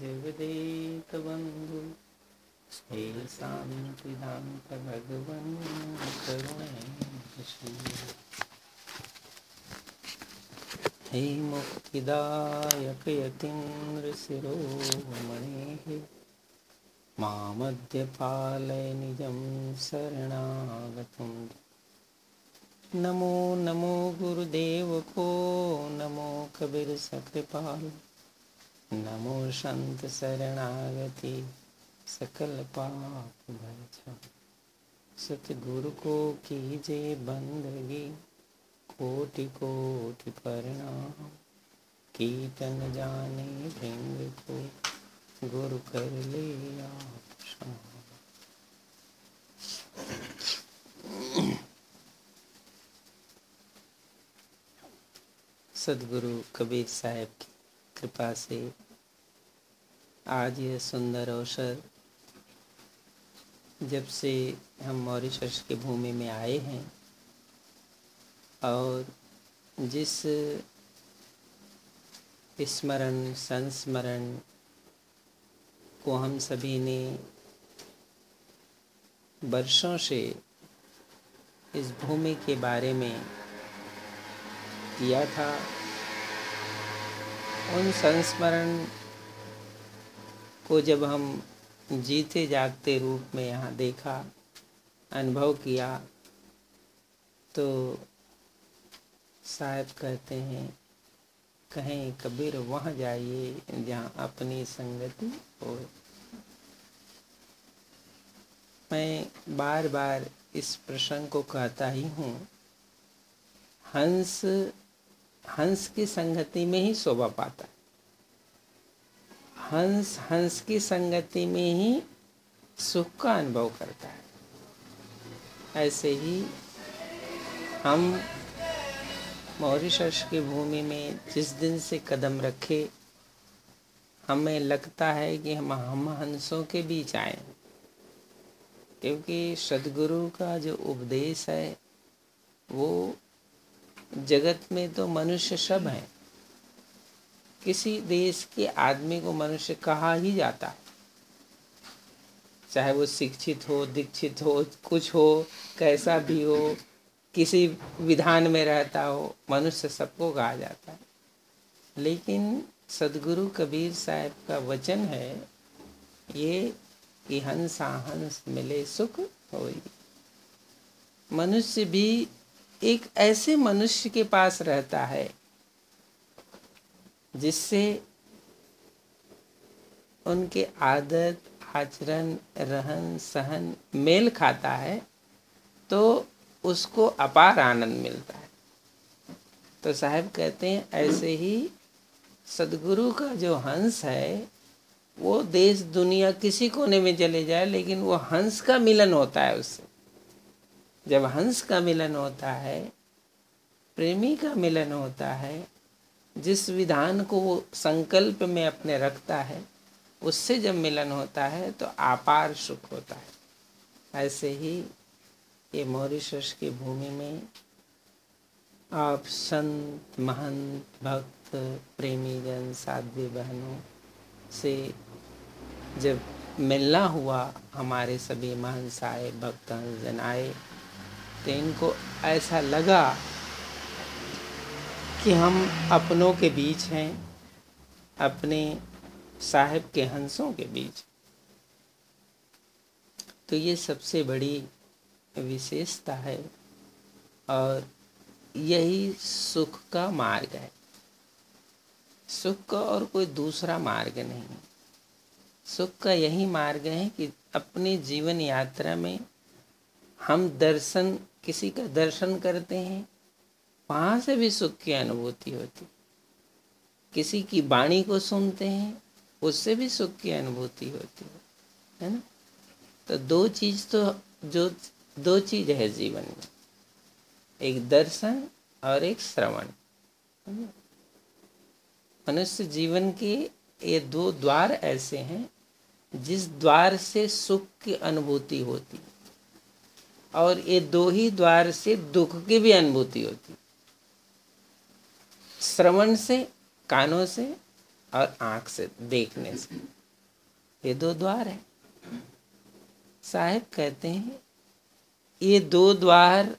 जगदेतबन्धु हे शान्ति हे मुक्तिदायक यतीन्द्रशिरोमणेः मणिः मामद्यपालय निजं शरणागतम्। नमो नमो गुरुदेव को, नमो कबीर सकृपाल। नमो संत शरणागति सकल पाप भय सतगुरु को कीजे बंदगी, कोटि कोटि प्रणाम। कीर्तन जाने भृंग को गुरु कर ले आप। सदगुरु कबीर साहब की कृपा से आज यह सुंदर अवसर जब से हम मॉरिशस की भूमि में आए हैं और जिस स्मरण, संस्मरण को हम सभी ने वर्षों से इस भूमि के बारे में किया था। उन संस्मरण को जब हम जीते जागते रूप में यहाँ देखा, अनुभव किया तो साहब कहते हैं, कहें कबीर, वहाँ जाइए जहाँ अपनी संगति हो। मैं बार बार इस प्रसंग को कहता ही हूँ। हंस हंस की संगति में ही शोभा पाता है। हंस हंस की संगति में ही सुख का अनुभव करता है। ऐसे ही हम मॉरिशस की भूमि में जिस दिन से कदम रखे, हमें लगता है कि हम हम हंसों के बीच आए क्योंकि सदगुरु का जो उपदेश है, वो जगत में तो मनुष्य सब है। किसी देश के आदमी को मनुष्य कहा ही जाता है। चाहे वो शिक्षित हो, दीक्षित हो, कुछ हो, कैसा भी हो, किसी विधान में रहता हो, मनुष्य सबको कहा जाता है। लेकिन सदगुरु कबीर साहब का वचन है, ये कि हंसा हंस मिले सुख हो मनुष्य भी एक ऐसे मनुष्य के पास रहता है, जिससे उनके आदत, आचरण, रहन सहन मेल खाता है तो उसको अपार आनंद मिलता है। तो साहब कहते हैं, ऐसे ही सदगुरु का जो हंस है, वो देश, दुनिया किसी कोने में चले जाए, लेकिन वो हंस का मिलन होता है उससे। जब हंस का मिलन होता है, प्रेमी का मिलन होता है, जिस विधान को वो संकल्प में अपने रखता है, उससे जब मिलन होता है तो आपार सुख होता है। ऐसे ही ये मॉरिशस की भूमि में आप संत, महंत, भक्त प्रेमी जन साध्वी बहनों से जब मिलना हुआ, हमारे सभी महंस आए भक्त जन आए तो इनको ऐसा लगा कि हम अपनों के बीच हैं, अपने साहिब के हंसों के बीच। तो ये सबसे बड़ी विशेषता है और यही सुख का मार्ग है। सुख का और कोई दूसरा मार्ग नहीं। सुख का यही मार्ग है कि अपनी जीवन यात्रा में हम दर्शन किसी का दर्शन करते हैं, वहाँ से भी सुख की अनुभूति होती किसी की वाणी को सुनते हैं, उससे भी सुख की अनुभूति होती है है ना? तो दो चीज़ तो जो, दो चीज़ है जीवन में, एक दर्शन और एक श्रवण मनुष्य जीवन के ये दो द्वार ऐसे हैं, जिस द्वार से सुख की अनुभूति होती है। और ये दो ही द्वार से दुख की भी अनुभूति होती। श्रवण से, कानों से और आँख से देखने से। ये दो द्वार है। साहेब कहते हैं, ये दो द्वार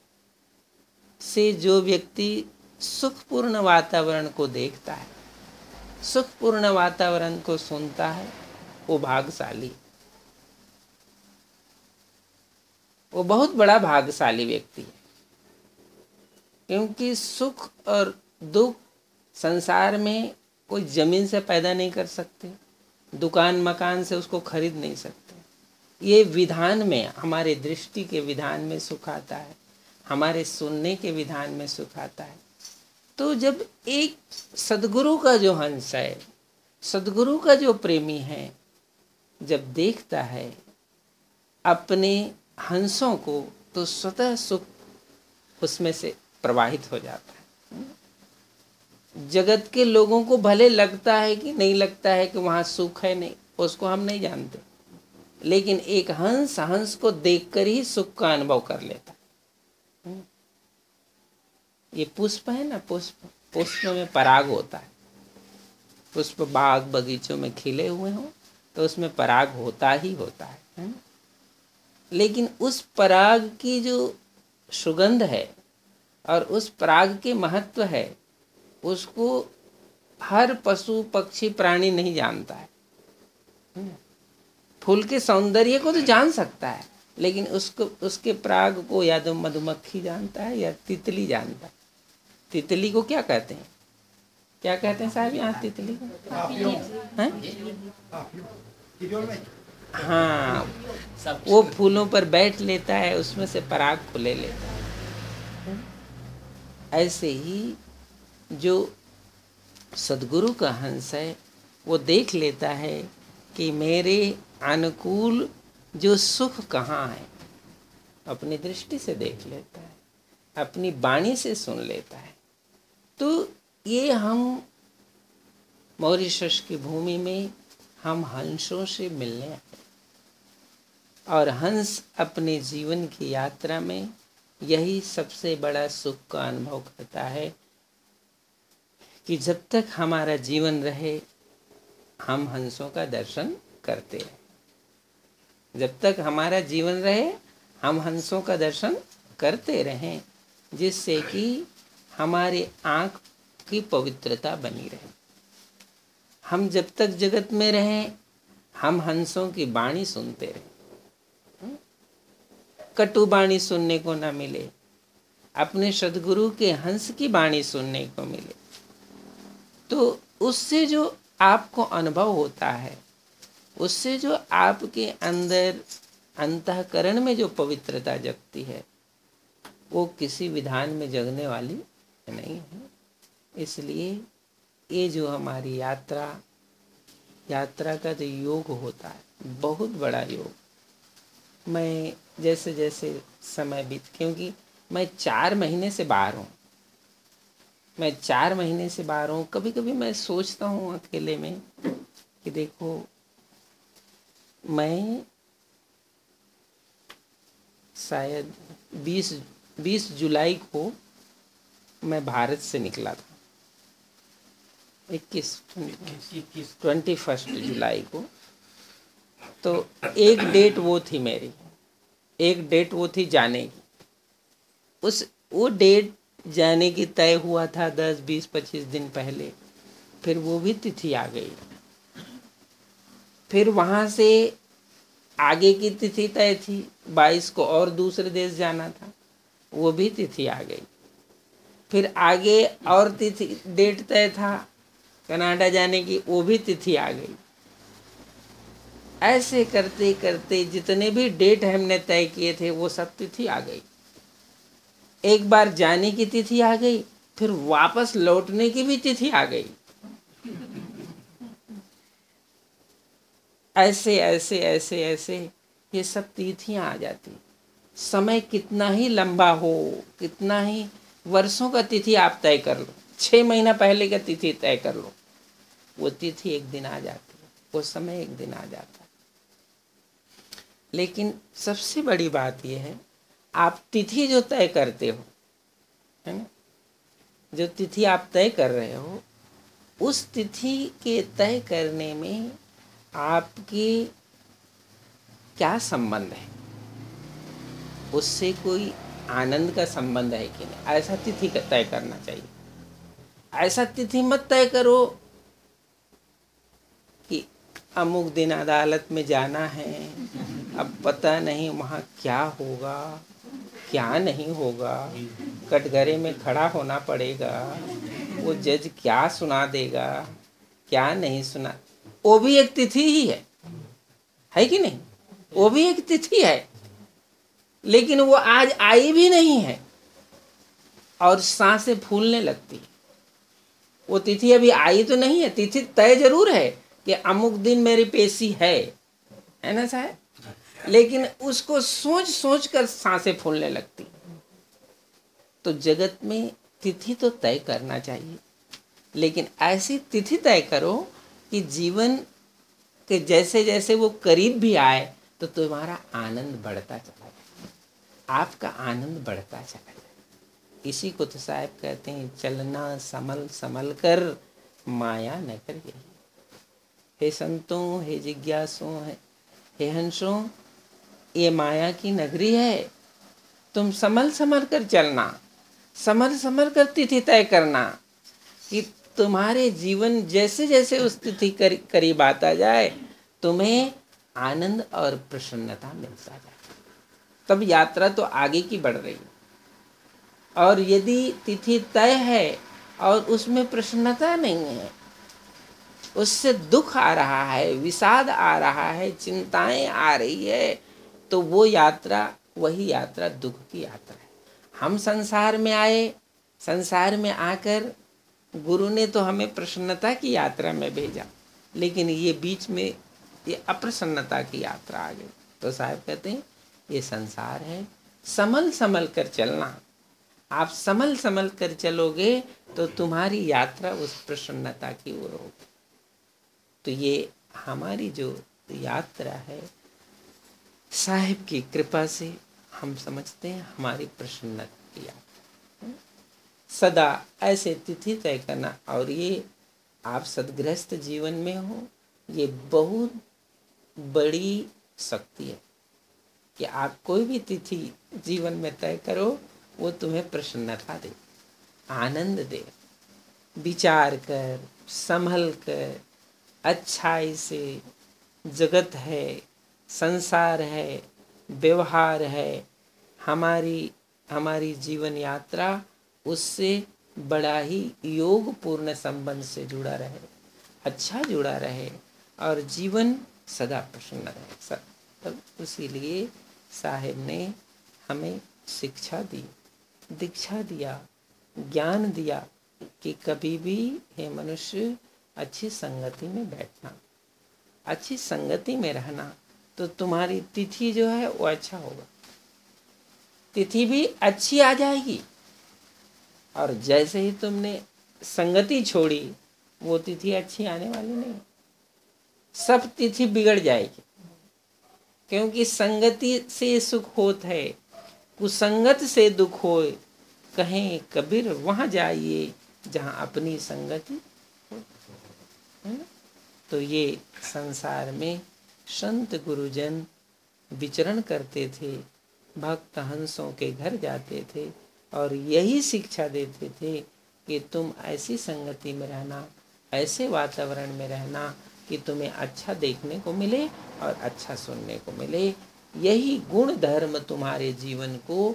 से जो व्यक्ति सुखपूर्ण वातावरण को देखता है, सुखपूर्ण वातावरण को सुनता है, वो भागशाली वो बहुत बड़ा भाग्यशाली व्यक्ति है। क्योंकि सुख और दुख संसार में कोई ज़मीन से पैदा नहीं कर सकते, दुकान मकान से उसको खरीद नहीं सकते। ये विधान में, हमारे दृष्टि के विधान में सुख आता है, हमारे सुनने के विधान में सुख आता है। तो जब एक सदगुरु का जो हंस है, सदगुरु का जो प्रेमी है, जब देखता है, अपने हंसों को तो स्वतः सुख उसमें से प्रवाहित हो जाता है। जगत के लोगों को भले लगता है कि नहीं लगता है कि वहाँ सुख है नहीं उसको हम नहीं जानते। लेकिन एक हंस हंस को देखकर ही सुख का अनुभव कर लेता ये पुष्प है ना पुष्प। पुष्प में पराग होता है। पुष्प बाग बगीचों में खिले हुए हों तो उसमें पराग होता ही होता है, है? लेकिन उस पराग की जो सुगंध है और उस पराग के महत्व है उसको हर पशु पक्षी प्राणी नहीं जानता है। फूल के सौंदर्य को तो जान सकता है लेकिन उसको उसके प्राग को या तो मधुमक्खी जानता है या तितली जानता है। तितली को क्या कहते हैं? क्या कहते हैं साहब यहाँ तितली को? हाँ। वो फूलों पर बैठ लेता है उसमें से पराग को ले लेता है। ऐसे ही जो सदगुरु का हंस है वो देख लेता है कि मेरे अनुकूल जो सुख कहाँ है अपनी दृष्टि से देख लेता है अपनी वाणी से सुन लेता है। तो ये हम मॉरिशस की भूमि में हम हंसों से मिलने आए। और हंस अपने जीवन की यात्रा में यही सबसे बड़ा सुख का अनुभव करता है कि जब तक हमारा जीवन रहे, हम हंसों का दर्शन करते रहे। जब तक हमारा जीवन रहे, हम हंसों का दर्शन करते रहें, जिससे कि हमारे आँख की पवित्रता बनी रहे। हम जब तक जगत में रहें, हम हंसों की बाणी सुनते रहें। कटु बाणी सुनने को ना मिले। अपने सदगुरु के हंस की बाणी सुनने को मिले। तो उससे जो आपको अनुभव होता है, उससे जो आपके अंदर अंतकरण में जो पवित्रता जगती है, वो किसी विधान में जगने वाली नहीं है। इसलिए ये जो हमारी यात्रा यात्रा का जो योग होता है, बहुत बड़ा योग। मैं जैसे जैसे समय बीत, क्योंकि मैं चार महीने से बाहर हूँ। मैं चार महीने से बाहर हूँ। कभी कभी मैं सोचता हूँ अकेले में कि देखो, मैं शायद बीस बीस जुलाई को मैं भारत से निकला था। इक्कीस इक्कीस ट्वेंटी फ़र्स्ट जुलाई को। तो एक डेट वो थी मेरी, एक डेट वो थी जाने की। उस, वो डेट जाने की तय हुआ था दस, बीस, पच्चीस दिन पहले। फिर वो भी तिथि आ गई। फिर वहाँ से आगे की तिथि तय थी, बाईस को और दूसरे देश जाना था, वो भी तिथि आ गई। फिर आगे और तिथि, डेट तय था कनाडा जाने की, वो भी तिथि आ गई। ऐसे करते करते जितने भी डेट हमने तय किए थे, वो सब तिथि आ गई। एक बार जाने की तिथि आ गई, फिर वापस लौटने की भी तिथि आ गई। ऐसे ऐसे ऐसे ऐसे ये सब तिथियाँ आ जाती। समय कितना ही लंबा हो, कितना ही वर्षों का तिथि आप तय कर लो। छः महीना पहले का तिथि तय कर लो। वो तिथि एक दिन आ जाती है, वो समय एक दिन आ जाता है। लेकिन सबसे बड़ी बात यह है, आप तिथि जो तय करते हो, है ना? जो तिथि आप तय कर रहे हो, उस तिथि के तय करने में आपके क्या संबंध है? उससे कोई आनंद का संबंध है कि नहीं? ऐसा तिथि का तय करना चाहिए। ऐसा तिथि मत तय करो कि अमुक दिन अदालत में जाना है। अब पता नहीं वहाँ क्या होगा, क्या नहीं होगा। कटघरे में खड़ा होना पड़ेगा। वो जज क्या सुना देगा, क्या नहीं सुना। वो भी एक तिथि ही है। है कि नहीं? वो भी एक तिथि है। लेकिन वो आज आई भी नहीं है और साँसें फूलने लगती। वो तिथि अभी आई तो नहीं है, तिथि तय ज़रूर है। कि अमुक दिन मेरी पेशी है। है ना साहब? लेकिन उसको सोच सोच कर साँसें फूलने लगती। तो जगत में तिथि तो तय करना चाहिए। लेकिन ऐसी तिथि तय करो कि जीवन के जैसे जैसे वो करीब भी आए तो तुम्हारा आनंद बढ़ता चला जाए। आपका आनंद बढ़ता चला जाए। इसी को तो साहब कहते हैं, चलना समल समल कर, माया न कर यही। हे संतों हे जिज्ञासों हे हंसों ये माया की नगरी है। तुम समल समल कर चलना समल समल कर तिथि तय करना कि तुम्हारे जीवन जैसे जैसे उस तिथि कर, करीब आता जाए तुम्हें आनंद और प्रसन्नता मिलता जाए। तब यात्रा तो आगे की बढ़ रही और यदि तिथि तय है और उसमें प्रसन्नता नहीं है उससे दुख आ रहा है, विषाद आ रहा है, चिंताएँ आ रही है तो वो यात्रा, वही यात्रा, दुख की यात्रा है। हम संसार में आए, संसार में आकर गुरु ने तो हमें प्रसन्नता की यात्रा में भेजा, लेकिन ये बीच में ये अप्रसन्नता की यात्रा आ गई। तो साहब कहते हैं, ये संसार है समल समल कर चलना। आप समल समल कर चलोगे तो तुम्हारी यात्रा उस प्रसन्नता की ओर होगी। तो ये हमारी जो यात्रा है, साहिब की कृपा से हम समझते हैं हमारी प्रसन्नता किया सदा ऐसे तिथि तय करना। और ये आप सदग्रस्त जीवन में हो, ये बहुत बड़ी शक्ति है कि आप कोई भी तिथि जीवन में तय करो, वो तुम्हें प्रसन्नता दे, आनंद दे। विचार कर, संभल कर अच्छाई से जगत है, संसार है, व्यवहार है, हमारी हमारी जीवन यात्रा उससे बड़ा ही योग पूर्ण संबंध से जुड़ा रहे अच्छा जुड़ा रहे और जीवन सदा प्रसन्न रहे। सब तब उसीलिए साहेब ने हमें शिक्षा दी, दीक्षा दिया, ज्ञान दिया कि कभी भी हे मनुष्य अच्छी संगति में बैठना। अच्छी संगति में रहना तो तुम्हारी तिथि जो है वो अच्छा होगा। तिथि भी अच्छी आ जाएगी। और जैसे ही तुमने संगति छोड़ी, वो तिथि अच्छी आने वाली नहीं। सब तिथि बिगड़ जाएगी। क्योंकि संगति से सुख होत है, कुसंगत से दुख हो कहें कबीर, वहाँ जाइए जहाँ अपनी संगति तो ये संसार में संत गुरुजन विचरण करते थे, भक्त हंसों के घर जाते थे और यही शिक्षा देते थे कि तुम ऐसी संगति में रहना, ऐसे वातावरण में रहना कि तुम्हें अच्छा देखने को मिले और अच्छा सुनने को मिले। यही गुण धर्म तुम्हारे जीवन को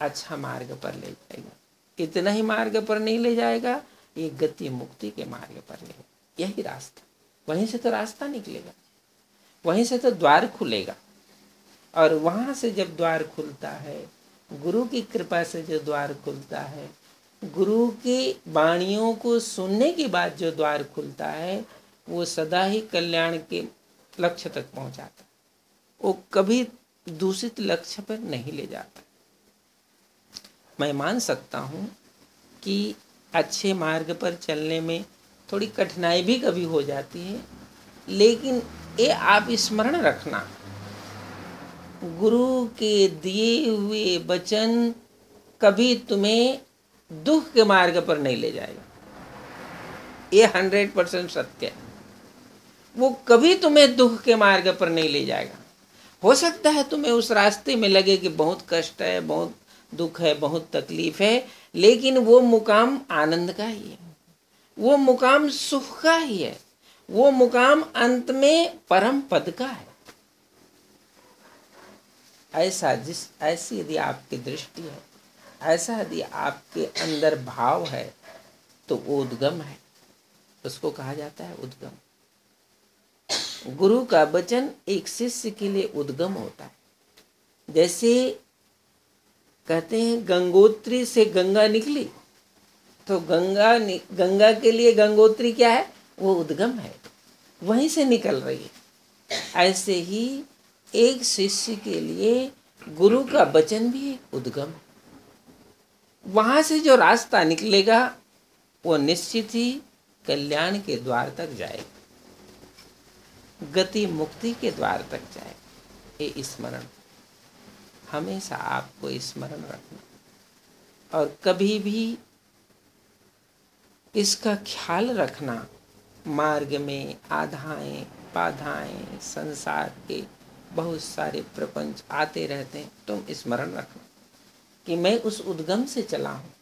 अच्छा मार्ग पर ले जाएगा। इतना ही मार्ग पर नहीं ले जाएगा, ये गति मुक्ति के मार्ग पर ले यही रास्ता। वहीं से तो रास्ता निकलेगा। वहीं से तो द्वार खुलेगा। और वहाँ से जब द्वार खुलता है, गुरु की कृपा से जो द्वार खुलता है, गुरु की वाणियों को सुनने के बाद जो द्वार खुलता है, वो सदा ही कल्याण के लक्ष्य तक पहुंचाता वो कभी दूषित लक्ष्य पर नहीं ले जाता। मैं मान सकता हूँ कि अच्छे मार्ग पर चलने में थोड़ी कठिनाई भी कभी हो जाती है, लेकिन ये आप स्मरण रखना। गुरु के दिए हुए वचन कभी तुम्हें दुख के मार्ग पर नहीं ले जाएगा। ये हंड्रेड परसेंट सत्य है। वो कभी तुम्हें दुख के मार्ग पर नहीं ले जाएगा। हो सकता है तुम्हें उस रास्ते में लगे कि बहुत कष्ट है, बहुत दुख है, बहुत तकलीफ़ है, लेकिन वो मुकाम आनंद का ही है। वो मुकाम सुख का ही है। वो मुकाम अंत में परम पद का है। ऐसा जिस, ऐसी यदि आपकी दृष्टि है, ऐसा यदि आपके अंदर भाव है तो वो उद्गम है। उसको कहा जाता है उद्गम। गुरु का वचन एक शिष्य के लिए उद्गम होता है। जैसे कहते हैं, गंगोत्री से गंगा निकली तो गंगा गंगा के लिए गंगोत्री क्या है? वो उद्गम है। वहीं से निकल रही है। ऐसे ही एक शिष्य के लिए गुरु का वचन भी एक उद्गम है। वहाँ से जो रास्ता निकलेगा, वो निश्चित ही कल्याण के द्वार तक जाएगा। गति मुक्ति के द्वार तक जाए ये स्मरण। हमेशा आपको स्मरण रखना। और कभी भी इसका ख्याल रखना मार्ग में आधाएँ, बाधाएँ, संसार के बहुत सारे प्रपंच आते रहते हैं। तुम स्मरण रखना कि मैं उस उद्गम से चला हूँ,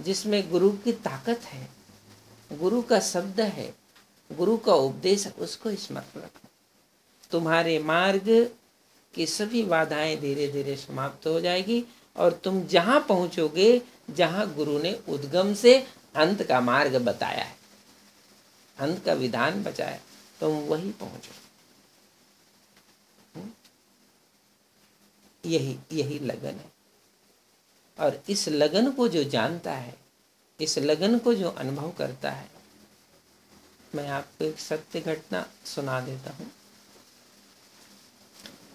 जिसमें गुरु की ताकत है, गुरु का शब्द है, गुरु का उपदेश उसको स्मरण रखना। तुम्हारे मार्ग की सभी बाधाएँ धीरे धीरे समाप्त हो जाएगी और तुम जहाँ पहुंचोगे, जहाँ गुरु ने उद्गम से अंत का मार्ग बताया है। अंत का विधान बचाया तुम वही पहुंचो। हम्म? यही यही लगन है। और इस लगन को जो जानता है, इस लगन को जो अनुभव करता है, मैं आपको एक सत्य घटना सुना देता हूँ।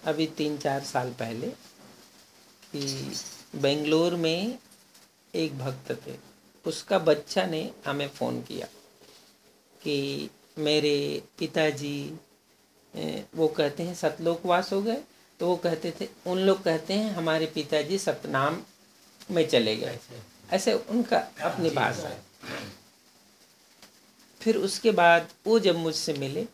अभी तीन चार साल पहले कि बेंगलोर में एक भक्त थे। उसका बच्चा ने हमें फ़ोन किया कि मेरे पिताजी वो कहते हैं सतलोकवास हो गए तो वो कहते थे उन लोग कहते हैं हमारे पिताजी सतनाम में चले गए। ऐसे उनका अपनी भाषा है। फिर उसके बाद वो जब मुझसे मिले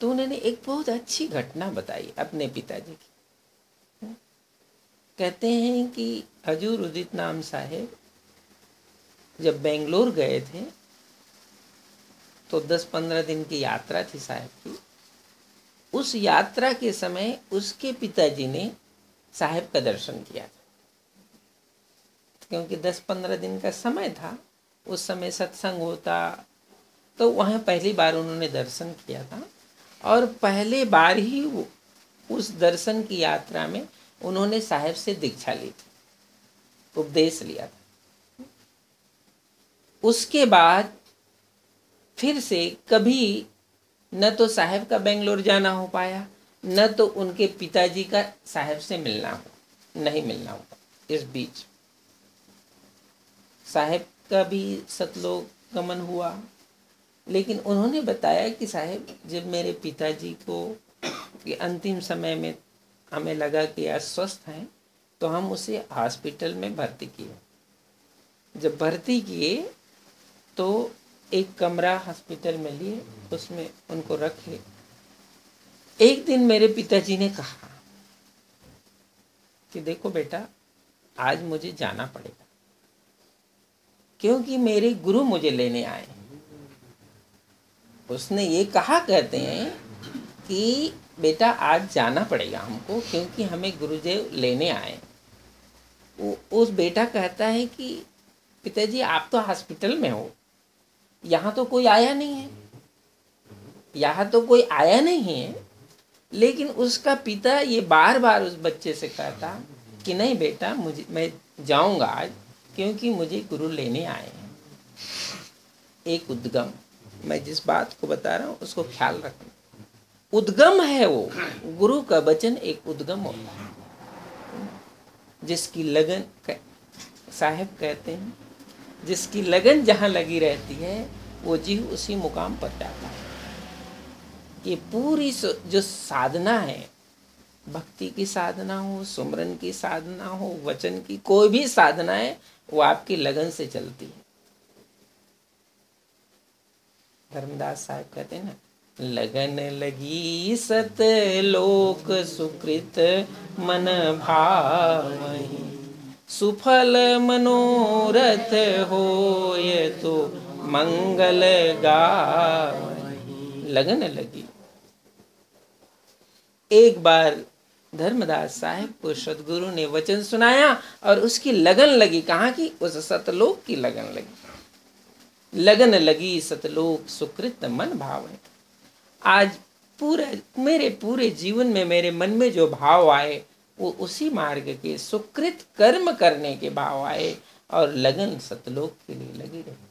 तो उन्होंने एक बहुत अच्छी घटना बताई अपने पिताजी की। कहते हैं कि हजूर उदित नाम साहेब जब बेंगलोर गए थे तो 10-15 दिन की यात्रा थी साहेब की। उस यात्रा के समय उसके पिताजी ने साहेब का दर्शन किया था। क्योंकि 10-15 दिन का समय था, उस समय सत्संग होता तो वहाँ पहली बार उन्होंने दर्शन किया था। और पहले बार ही वो, उस दर्शन की यात्रा में उन्होंने साहेब से दीक्षा ली थी, उपदेश लिया था। उसके बाद फिर से कभी न तो साहेब का बेंगलोर जाना हो पाया, न तो उनके पिताजी का साहेब से मिलना हो, नहीं मिलना हुआ इस बीच। साहेब का भी सतलोक गमन हुआ, लेकिन उन्होंने बताया कि साहब, जब मेरे पिताजी को कि अंतिम समय में हमें लगा कि अस्वस्थ हैं तो हम उसे हॉस्पिटल में भर्ती किए। जब भर्ती किए तो एक कमरा हॉस्पिटल में लिए, उसमें उनको रखे। एक दिन मेरे पिताजी ने कहा कि देखो बेटा, आज मुझे जाना पड़ेगा, क्योंकि मेरे गुरु मुझे लेने आए उसने ये कहा, कहते हैं कि बेटा, आज जाना पड़ेगा हमको, क्योंकि हमें गुरुदेव लेने आए उस बेटा कहता है कि, पिताजी, आप तो हॉस्पिटल में हो। यहाँ तो कोई आया नहीं है। यहाँ तो कोई आया नहीं है, लेकिन उसका पिता ये बार बार उस बच्चे से कहता कि नहीं बेटा, मुझे, मैं जाऊँगा आज क्योंकि मुझे गुरु लेने आए हैं। एक उद्गम, मैं जिस बात को बता रहा हूँ, उसको ख्याल रखना। उद्गम है वो। गुरु का वचन एक उद्गम होता है। जिसकी लगन साहेब कहते हैं जिसकी लगन जहाँ लगी रहती है, वो जीव उसी मुकाम पर जाता है। ये पूरी जो साधना है, भक्ति की साधना हो, सुमरन की साधना हो, वचन की कोई भी साधना है, वो आपकी लगन से चलती है। धर्मदास साहब कहते हैं ना, लगन लगी सत लोक सुकृत मन भावही। सुफल मनोरथ होय तो मंगल गावही। लगन लगी। एक बार धर्मदास साहब को सदगुरु ने वचन सुनाया और उसकी लगन लगी। कहा की उस सतलोक की लगन लगी। लगन लगी सतलोक सुकृत मन भाव है आज पूरे, मेरे पूरे जीवन में मेरे मन में जो भाव आए वो उसी मार्ग के सुकृत कर्म करने के भाव आए और लगन सतलोक के लिए लगी रही।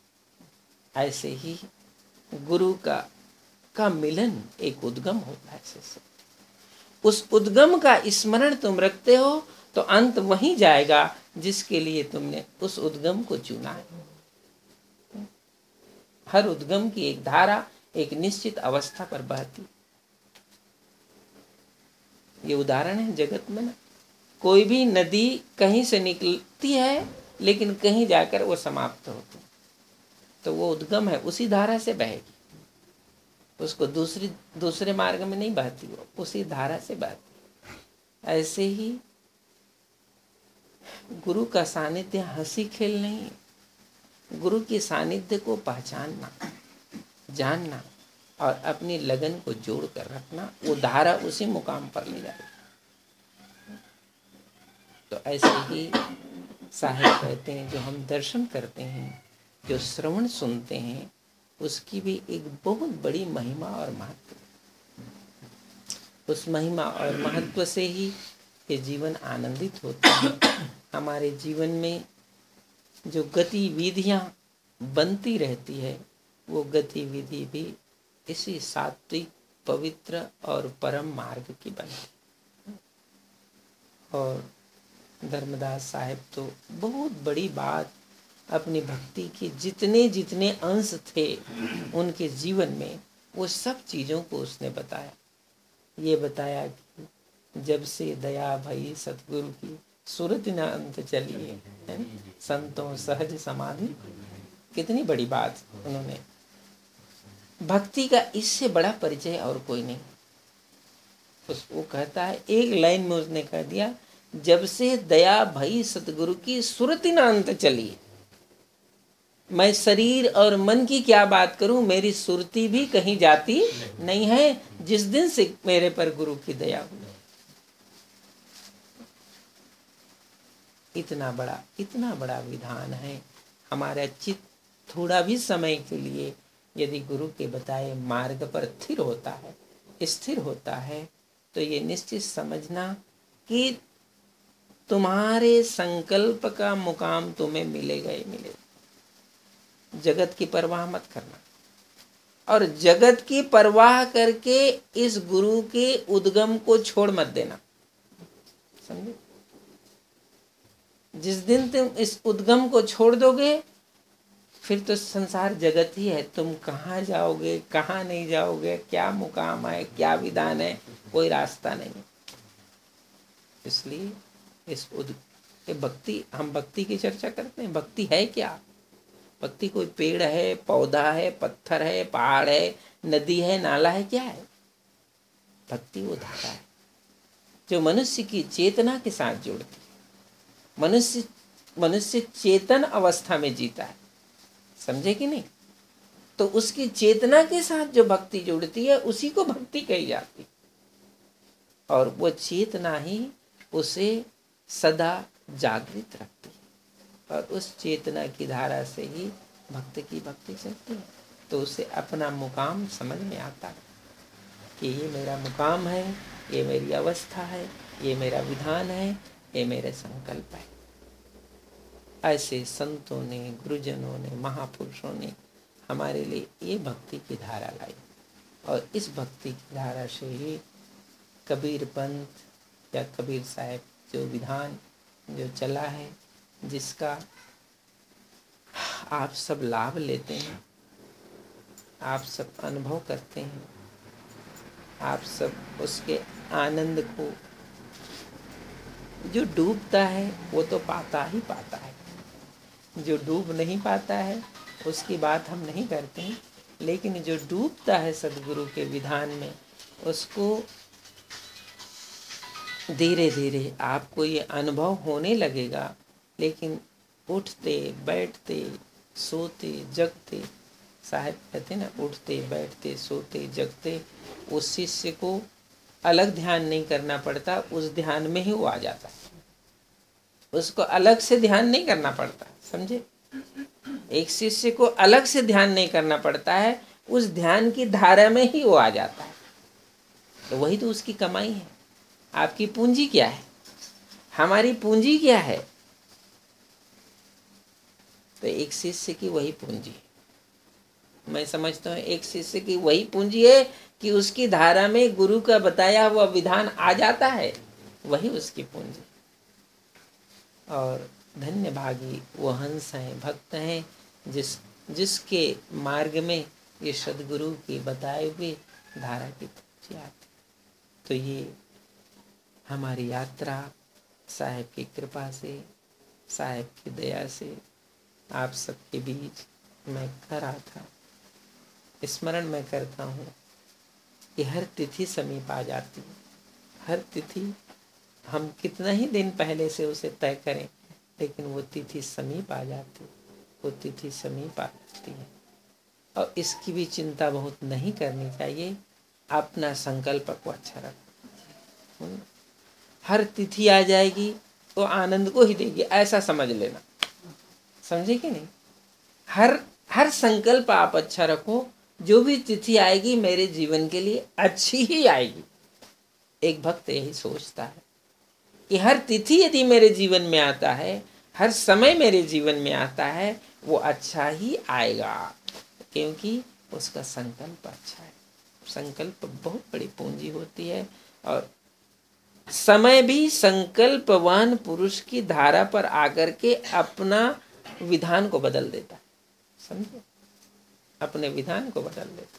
ऐसे ही गुरु का का मिलन एक उद्गम होता है ऐसे उस उद्गम का स्मरण तुम रखते हो तो अंत वहीं जाएगा जिसके लिए तुमने उस उद्गम को चुना है। हर उद्गम की एक धारा, एक निश्चित अवस्था पर बहती। ये उदाहरण है जगत में ना। कोई भी नदी कहीं से निकलती है, लेकिन कहीं जाकर वो समाप्त होती है। तो वो उद्गम है, उसी धारा से बहेगी। उसको दूसरी, दूसरे मार्ग में नहीं बहती वो, उसी धारा से बहती ऐसे ही गुरु का सानिध्य हँसी खेल नहीं गुरु के सानिध्य को पहचानना, जानना। और अपनी लगन को जोड़ कर रखना, वो धारा उसी मुकाम पर ले जाए तो ऐसे ही साहेब कहते हैं, जो हम दर्शन करते हैं, जो श्रवण सुनते हैं, उसकी भी एक बहुत बड़ी महिमा और महत्व उस महिमा और महत्व से ही ये जीवन आनंदित होता है। हमारे जीवन में जो गतिविधियाँ बनती रहती है, वो गतिविधि भी इसी सात्विक, पवित्र और परम मार्ग की बनी और धर्मदास साहेब तो बहुत बड़ी बात अपनी भक्ति के, जितने जितने अंश थे उनके जीवन में, वो सब चीज़ों को उसने बताया। ये बताया कि जब से दया भई सतगुरु की सूरत न अंत चलिए संतों सहज समाधि। कितनी बड़ी बात उन्होंने भक्ति का इससे बड़ा परिचय और कोई नहीं। उस, वो कहता है, एक लाइन में उसने कह दिया, जब से दया भई सतगुरु की सुरति न अंत चली, मैं शरीर और मन की क्या बात करूँ, मेरी सुरती भी कहीं जाती नहीं है, जिस दिन से मेरे पर गुरु की दया हुई। इतना बड़ा इतना बड़ा विधान है हमारा चित्त थोड़ा भी समय के लिए यदि गुरु के बताए मार्ग पर स्थिर होता है, स्थिर होता है तो ये निश्चित समझना कि तुम्हारे संकल्प का मुकाम तुम्हें मिलेगा ही मिलेगा। जगत की परवाह मत करना। और जगत की परवाह करके इस गुरु के उद्गम को छोड़ मत देना। समझे? जिस दिन तुम इस उद्गम को छोड़ दोगे फिर तो संसार जगत ही है। तुम कहाँ जाओगे, कहाँ नहीं जाओगे, क्या मुकाम है, क्या विधान है, कोई रास्ता नहीं इसलिए इस उद भक्ति, हम भक्ति की चर्चा करते हैं। भक्ति है क्या? भक्ति कोई पेड़ है, पौधा है, पत्थर है, पहाड़ है, नदी है, नाला है, क्या है? भक्ति वो धारा है, जो मनुष्य की चेतना के साथ जुड़ती है। मनुष्य मनुष्य चेतन अवस्था में जीता है। समझे कि नहीं? तो उसकी चेतना के साथ जो भक्ति जुड़ती है, उसी को भक्ति कही जाती। और वो चेतना ही उसे सदा जागृत रखती है। और उस चेतना की धारा से ही भक्त की भक्ति चलती है। तो उसे अपना मुकाम समझ में आता है कि ये मेरा मुकाम है, ये मेरी अवस्था है, ये मेरा विधान है, ये मेरे संकल्प है। ऐसे संतों ने, गुरुजनों ने, महापुरुषों ने हमारे लिए ये भक्ति की धारा लाई। और इस भक्ति की धारा से ही कबीर पंथ या कबीर साहब जो विधान जो चला है, जिसका आप सब लाभ लेते हैं, आप सब अनुभव करते हैं, आप सब उसके आनंद को जो डूबता है, वो तो पाता ही पाता है। जो डूब नहीं पाता है, उसकी बात हम नहीं करते। हैं लेकिन जो डूबता है सदगुरु के विधान में, उसको धीरे धीरे आपको ये अनुभव होने लगेगा। लेकिन उठते, बैठते, सोते, जगते, साहेब कहते ना, उठते, बैठते, सोते, जगते, उस शिष्य को अलग ध्यान नहीं करना पड़ता, उस ध्यान में ही वो आ जाता है। उसको अलग से ध्यान नहीं करना पड़ता। समझे? एक शिष्य को अलग से ध्यान नहीं करना पड़ता है, उस ध्यान की धारा में ही वो आ जाता है। तो वही तो उसकी कमाई है। आपकी पूंजी क्या है? हमारी पूंजी क्या है? तो एक शिष्य की वही पूंजी मैं समझता हूँ, एक शिष्य की वही पूंजी है कि उसकी धारा में गुरु का बताया हुआ विधान आ जाता है। वही उसकी पूंजी। और धन्य भागी वो हंस हैं भक्त हैं, जिस, जिसके मार्ग में ये सदगुरु की बताए हुए धारा की आती। तो ये हमारी यात्रा साहेब की कृपा से, साहेब की दया से आप सबके बीच मैं कर रहा था। स्मरण मैं करता हूँ कि हर तिथि समीप आ जाती है। हर तिथि हम कितना ही दिन पहले से उसे तय करें लेकिन वो तिथि समीप आ जाती वो तिथि समीप आ जाती है। और इसकी भी चिंता बहुत नहीं करनी चाहिए। अपना संकल्प को अच्छा रखो। हर तिथि आ जाएगी तो आनंद को ही देगी। ऐसा समझ लेना। समझे कि नहीं? हर हर संकल्प आप अच्छा रखो। जो भी तिथि आएगी मेरे जीवन के लिए अच्छी ही आएगी। एक भक्त यही सोचता है कि हर तिथि यदि मेरे जीवन में आता है हर समय मेरे जीवन में आता है, वो अच्छा ही आएगा, क्योंकि उसका संकल्प अच्छा है। संकल्प बहुत बड़ी पूंजी होती है और समय भी संकल्पवान पुरुष की धारा पर आकर के अपना विधान को बदल देता है। समझे? अपने विधान को बदल देता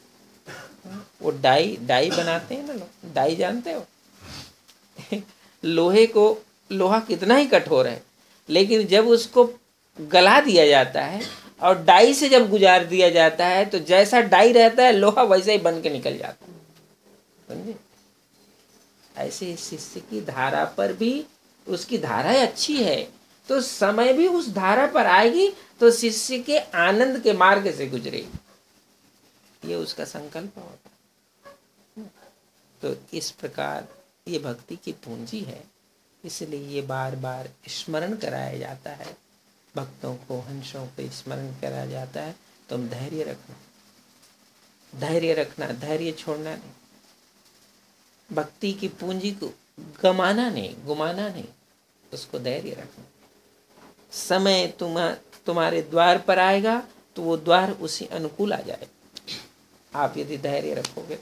वो डाई डाई बनाते हैं ना लोग। डाई जानते हो? लोहे को, लोहा कितना ही कठोर है। लेकिन जब उसको गला दिया जाता है और डाई से जब गुजार दिया जाता है तो जैसा डाई रहता है, लोहा वैसे ही बन के निकल जाता है। समझे? ऐसे शिष्य की धारा पर भी, उसकी धारा अच्छी है। तो समय भी उस धारा पर आएगी तो शिष्य के आनंद के मार्ग से गुजरेगी। ये उसका संकल्प होता तो इस प्रकार ये भक्ति की पूंजी है। इसलिए ये बार बार स्मरण कराया जाता है। भक्तों को, हंसों को स्मरण कराया जाता है। तुम धैर्य रखना। धैर्य रखना, धैर्य छोड़ना नहीं। भक्ति की पूंजी को गमाना नहीं, गुमाना नहीं। उसको धैर्य रखना। समय तुम तुम्हारे द्वार पर आएगा तो वो द्वार उसी अनुकूल आ जाएगा आप यदि धैर्य रखोगे,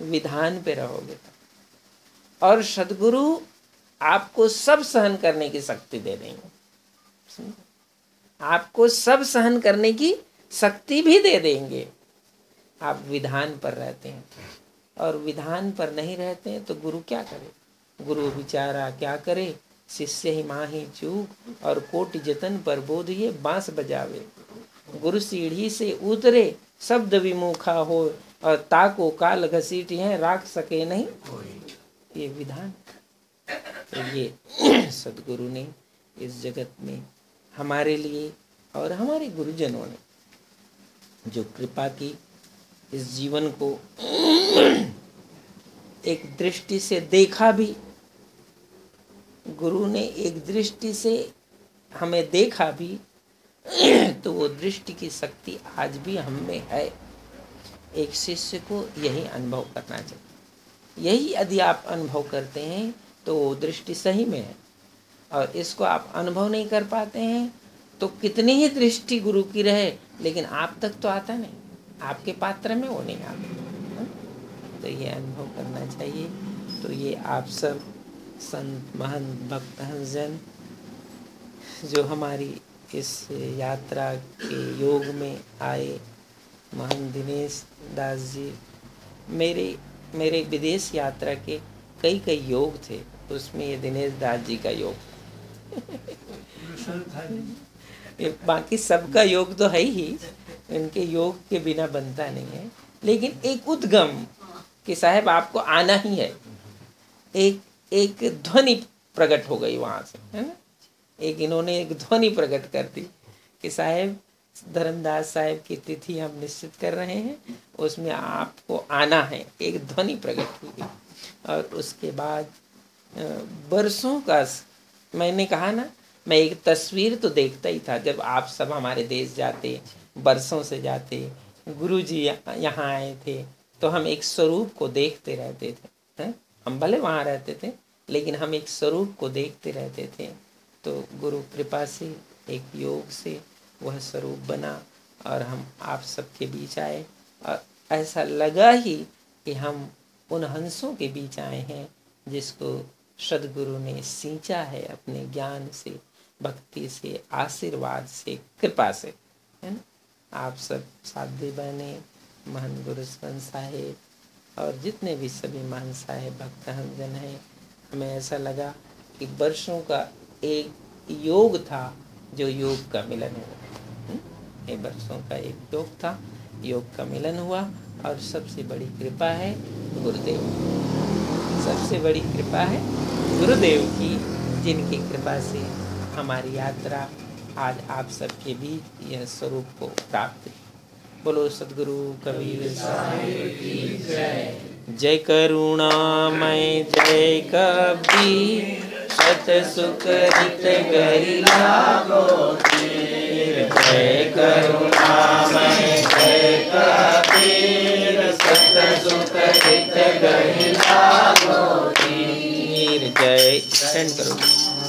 विधान पे रहोगे तो और सदगुरु आपको सब सहन करने की शक्ति दे देंगे। आपको सब सहन करने की शक्ति भी दे देंगे। आप विधान पर रहते हैं और विधान पर नहीं रहते हैं तो गुरु क्या करे? गुरु बिचारा क्या करे? शिष्य ही माँ ही चूक और कोट जतन पर बोध ये बाँस बजावे। गुरु सीढ़ी से उतरे शब्द विमुखा हो और ताको काल घसीटी है राख सके नहीं। ये विधान। तो ये सदगुरु ने इस जगत में हमारे लिए और हमारे गुरुजनों ने जो कृपा की इस जीवन को एक दृष्टि से देखा भी, गुरु ने एक दृष्टि से हमें देखा भी तो वो दृष्टि की शक्ति आज भी हम में है। एक शिष्य को यही अनुभव करना चाहिए। यही यदि आप अनुभव करते हैं तो वो दृष्टि सही में है। और इसको आप अनुभव नहीं कर पाते हैं तो कितनी ही दृष्टि गुरु की रहे, लेकिन आप तक तो आता नहीं। आपके पात्र में वो नहीं आता। तो ये अनुभव करना चाहिए। तो ये आप सब संत, महंत, भक्त जन जो हमारी इस यात्रा के योग में आए महान दिनेश दास जी, मेरे मेरे विदेश यात्रा के कई कई योग थे उसमें ये दिनेश दास जी का योग। बाकी सबका योग तो है ही इनके योग के बिना बनता नहीं है। लेकिन एक उद्गम कि साहब आपको आना ही है। एक एक ध्वनि प्रकट हो गई वहाँ से है ना? एक इन्होंने एक ध्वनि प्रकट कर दी कि साहब धर्मदास साहब की तिथि हम निश्चित कर रहे हैं उसमें आपको आना है। एक ध्वनि प्रकट हुई। और उसके बाद बरसों का मैंने कहा ना, मैं एक तस्वीर तो देखता ही था, जब आप सब हमारे देश जाते, बरसों से जाते गुरु जी यहाँ आए थे तो हम एक स्वरूप को देखते रहते थे, हैं? हम भले वहाँ रहते थे, लेकिन हम एक स्वरूप को देखते रहते थे। तो गुरु कृपा से, एक योग से वह स्वरूप बना और हम आप सबके बीच आए। और ऐसा लगा ही कि हम उन हंसों के बीच आए हैं, जिसको सदगुरु ने सींचा है अपने ज्ञान से, भक्ति से, आशीर्वाद से, कृपा से, है ना? आप सब साध्वी बहने महन गुरु साहेब, और जितने भी सभी महान साहेब भक्त जन हैं, हमें ऐसा लगा कि वर्षों का एक योग था, जो योग का मिलन हुआ ये वर्षों का एक योग था, योग का मिलन हुआ और सबसे बड़ी कृपा है गुरुदेव। सबसे बड़ी कृपा है गुरुदेव की, जिनकी कृपा से हमारी यात्रा आज आप सबके बीच यह स्वरूप को प्राप्त है बोलो, सदगुरु कबीर जय। करुणा मैं जय कबीर सत सुख हित गरिला जय करुणा मैं जय कबीर। जय सेंड करो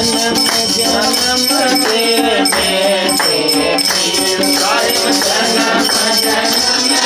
Janam जन्म से मेरे प्रिय कर्म जन्म जन्म